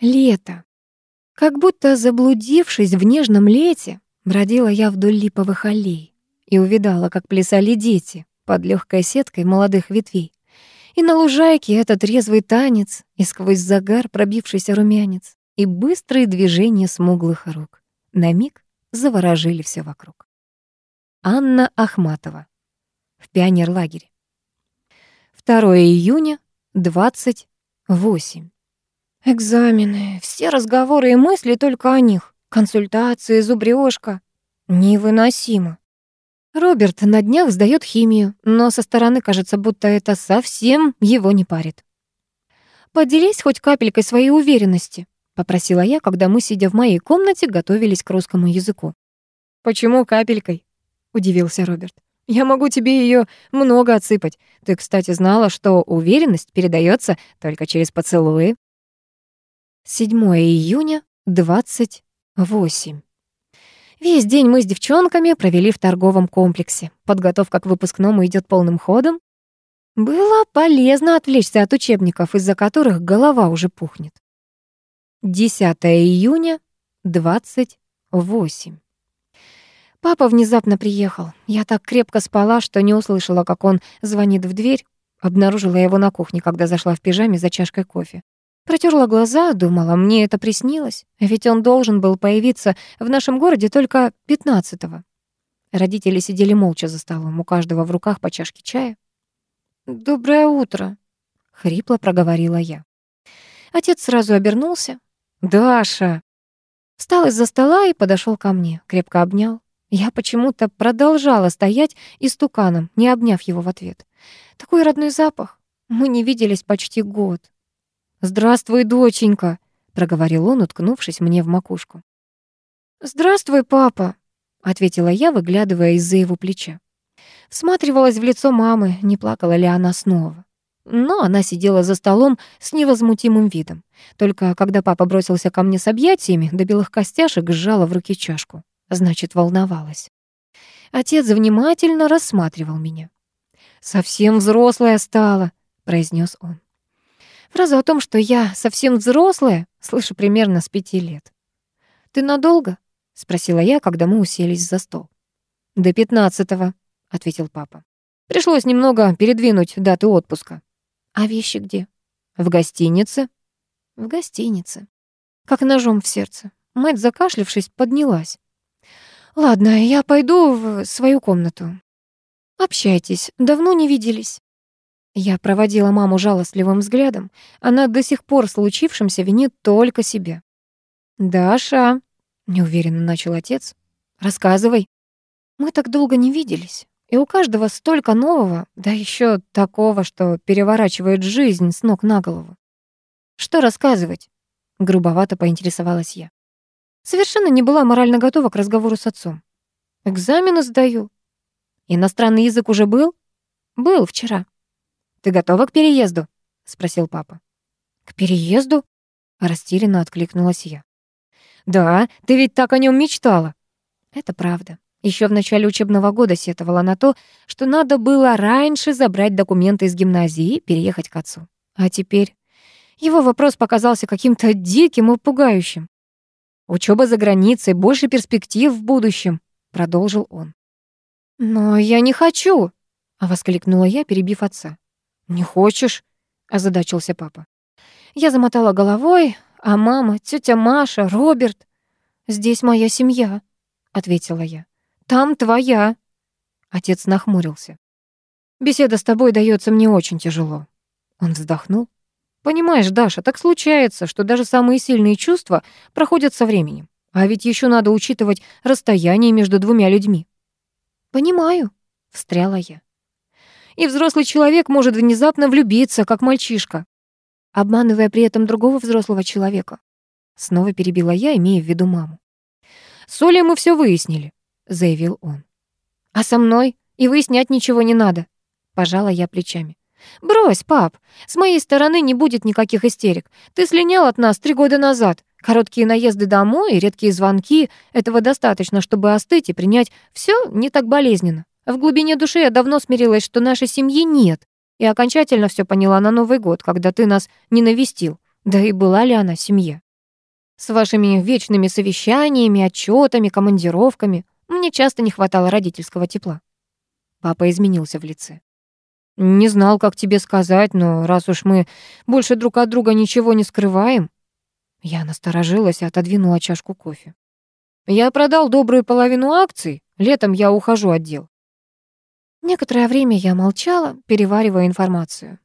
Лето. Как будто заблудившись в нежном лете, бродила я вдоль липовых аллей и увидала, как плясали дети под легкой сеткой молодых ветвей. И на лужайке этот резвый танец, и сквозь загар пробившийся румянец, и быстрые движения смуглых рук. На миг заворожили все вокруг. Анна Ахматова. В пионерлагере. 2 июня, 28. Экзамены, все разговоры и мысли только о них. Консультации, зубрёжка. Невыносимо. Роберт на днях сдаёт химию, но со стороны кажется, будто это совсем его не парит. «Поделись хоть капелькой своей уверенности», — попросила я, когда мы, сидя в моей комнате, готовились к русскому языку. «Почему капелькой?» — удивился Роберт. «Я могу тебе её много отсыпать. Ты, кстати, знала, что уверенность передаётся только через поцелуи?» 7 июня, 28. Весь день мы с девчонками провели в торговом комплексе. Подготовка к выпускному идет полным ходом. Было полезно отвлечься от учебников, из-за которых голова уже пухнет. 10 июня, 28. Папа внезапно приехал. Я так крепко спала, что не услышала, как он звонит в дверь. Обнаружила его на кухне, когда зашла в пижаме за чашкой кофе. Протерла глаза, думала, мне это приснилось, ведь он должен был появиться в нашем городе только 15-го. Родители сидели молча за столом, у каждого в руках по чашке чая. «Доброе утро», — хрипло проговорила я. Отец сразу обернулся. «Даша!» Встал из-за стола и подошел ко мне, крепко обнял. Я почему-то продолжала стоять истуканом, не обняв его в ответ. Такой родной запах. Мы не виделись почти год. «Здравствуй, доченька», — проговорил он, уткнувшись мне в макушку. «Здравствуй, папа», — ответила я, выглядывая из-за его плеча. Всматривалась в лицо мамы, не плакала ли она снова. Но она сидела за столом с невозмутимым видом. Только когда папа бросился ко мне с объятиями, до белых костяшек сжала в руки чашку. Значит, волновалась. Отец внимательно рассматривал меня. «Совсем взрослая стала», — произнес он. Фразу о том, что я совсем взрослая, слышу примерно с пяти лет. «Ты надолго?» — спросила я, когда мы уселись за стол. «До пятнадцатого», — ответил папа. «Пришлось немного передвинуть даты отпуска». «А вещи где?» «В гостинице». «В гостинице». Как ножом в сердце. Мать, закашлившись, поднялась. «Ладно, я пойду в свою комнату. Общайтесь, давно не виделись». Я проводила маму жалостливым взглядом. Она до сих пор случившимся винит только себе. «Даша», — неуверенно начал отец, — «рассказывай». Мы так долго не виделись, и у каждого столько нового, да еще такого, что переворачивает жизнь с ног на голову. «Что рассказывать?» — грубовато поинтересовалась я. Совершенно не была морально готова к разговору с отцом. «Экзамены сдаю». «Иностранный язык уже был?» «Был вчера». «Ты готова к переезду?» — спросил папа. «К переезду?» — растерянно откликнулась я. «Да, ты ведь так о нем мечтала». Это правда. Еще в начале учебного года сетовала на то, что надо было раньше забрать документы из гимназии и переехать к отцу. А теперь его вопрос показался каким-то диким и пугающим. «Учёба за границей, больше перспектив в будущем», — продолжил он. «Но я не хочу», — воскликнула я, перебив отца. «Не хочешь?» — озадачился папа. Я замотала головой, а мама, тетя Маша, Роберт... «Здесь моя семья», — ответила я. «Там твоя». Отец нахмурился. «Беседа с тобой дается мне очень тяжело». Он вздохнул. «Понимаешь, Даша, так случается, что даже самые сильные чувства проходят со временем. А ведь еще надо учитывать расстояние между двумя людьми». «Понимаю», — встряла я и взрослый человек может внезапно влюбиться, как мальчишка, обманывая при этом другого взрослого человека. Снова перебила я, имея в виду маму. «С Олей мы все выяснили», — заявил он. «А со мной и выяснять ничего не надо», — пожала я плечами. «Брось, пап, с моей стороны не будет никаких истерик. Ты слинял от нас три года назад. Короткие наезды домой и редкие звонки — этого достаточно, чтобы остыть и принять все не так болезненно. В глубине души я давно смирилась, что нашей семьи нет, и окончательно все поняла на Новый год, когда ты нас не навестил. Да и была ли она семья? С вашими вечными совещаниями, отчетами, командировками. Мне часто не хватало родительского тепла. Папа изменился в лице. Не знал, как тебе сказать, но раз уж мы больше друг от друга ничего не скрываем... Я насторожилась и отодвинула чашку кофе. Я продал добрую половину акций, летом я ухожу от дел. Некоторое время я молчала, переваривая информацию.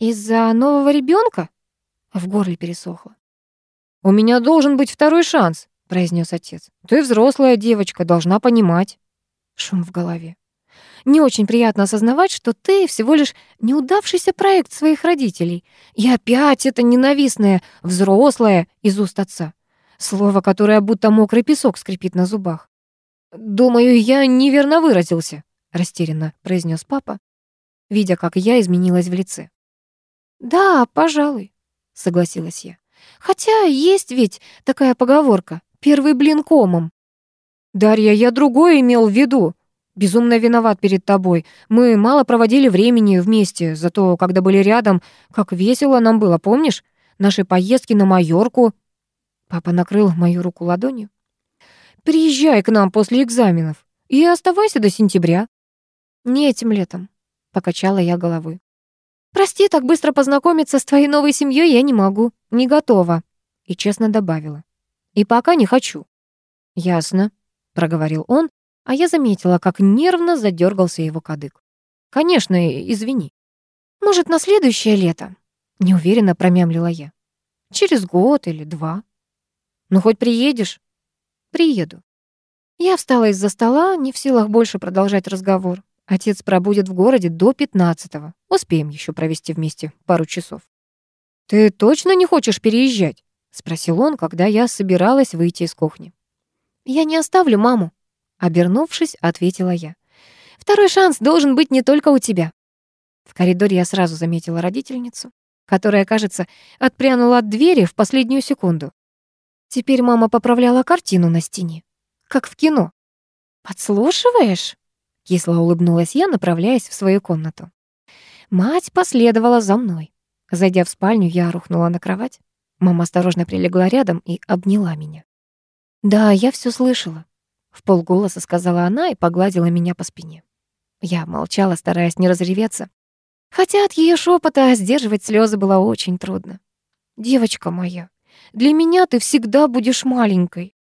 «Из-за нового ребенка? В горле пересохло. «У меня должен быть второй шанс», — произнес отец. «Ты взрослая девочка, должна понимать». Шум в голове. Не очень приятно осознавать, что ты всего лишь неудавшийся проект своих родителей. И опять это ненавистное «взрослое» из уст отца. Слово, которое будто мокрый песок скрипит на зубах. «Думаю, я неверно выразился», — растерянно произнес папа, видя, как я изменилась в лице. «Да, пожалуй», — согласилась я. «Хотя есть ведь такая поговорка «первый блин комом». «Дарья, я другое имел в виду. Безумно виноват перед тобой. Мы мало проводили времени вместе, зато когда были рядом, как весело нам было, помнишь? Наши поездки на Майорку». Папа накрыл мою руку ладонью. «Приезжай к нам после экзаменов и оставайся до сентября». «Не этим летом», — покачала я головой. «Прости, так быстро познакомиться с твоей новой семьей я не могу, не готова». И честно добавила. «И пока не хочу». «Ясно», — проговорил он, а я заметила, как нервно задергался его кадык. «Конечно, извини». «Может, на следующее лето?» — неуверенно промямлила я. «Через год или два». «Ну, хоть приедешь?» «Приеду». Я встала из-за стола, не в силах больше продолжать разговор. Отец пробудет в городе до пятнадцатого. Успеем еще провести вместе пару часов. «Ты точно не хочешь переезжать?» — спросил он, когда я собиралась выйти из кухни. «Я не оставлю маму», — обернувшись, ответила я. «Второй шанс должен быть не только у тебя». В коридоре я сразу заметила родительницу, которая, кажется, отпрянула от двери в последнюю секунду. Теперь мама поправляла картину на стене, как в кино. «Подслушиваешь?» Кисло улыбнулась я, направляясь в свою комнату. Мать последовала за мной. Зайдя в спальню, я рухнула на кровать. Мама осторожно прилегла рядом и обняла меня. «Да, я все слышала», — в полголоса сказала она и погладила меня по спине. Я молчала, стараясь не разреветься. Хотя от ее шепота сдерживать слезы было очень трудно. «Девочка моя, для меня ты всегда будешь маленькой.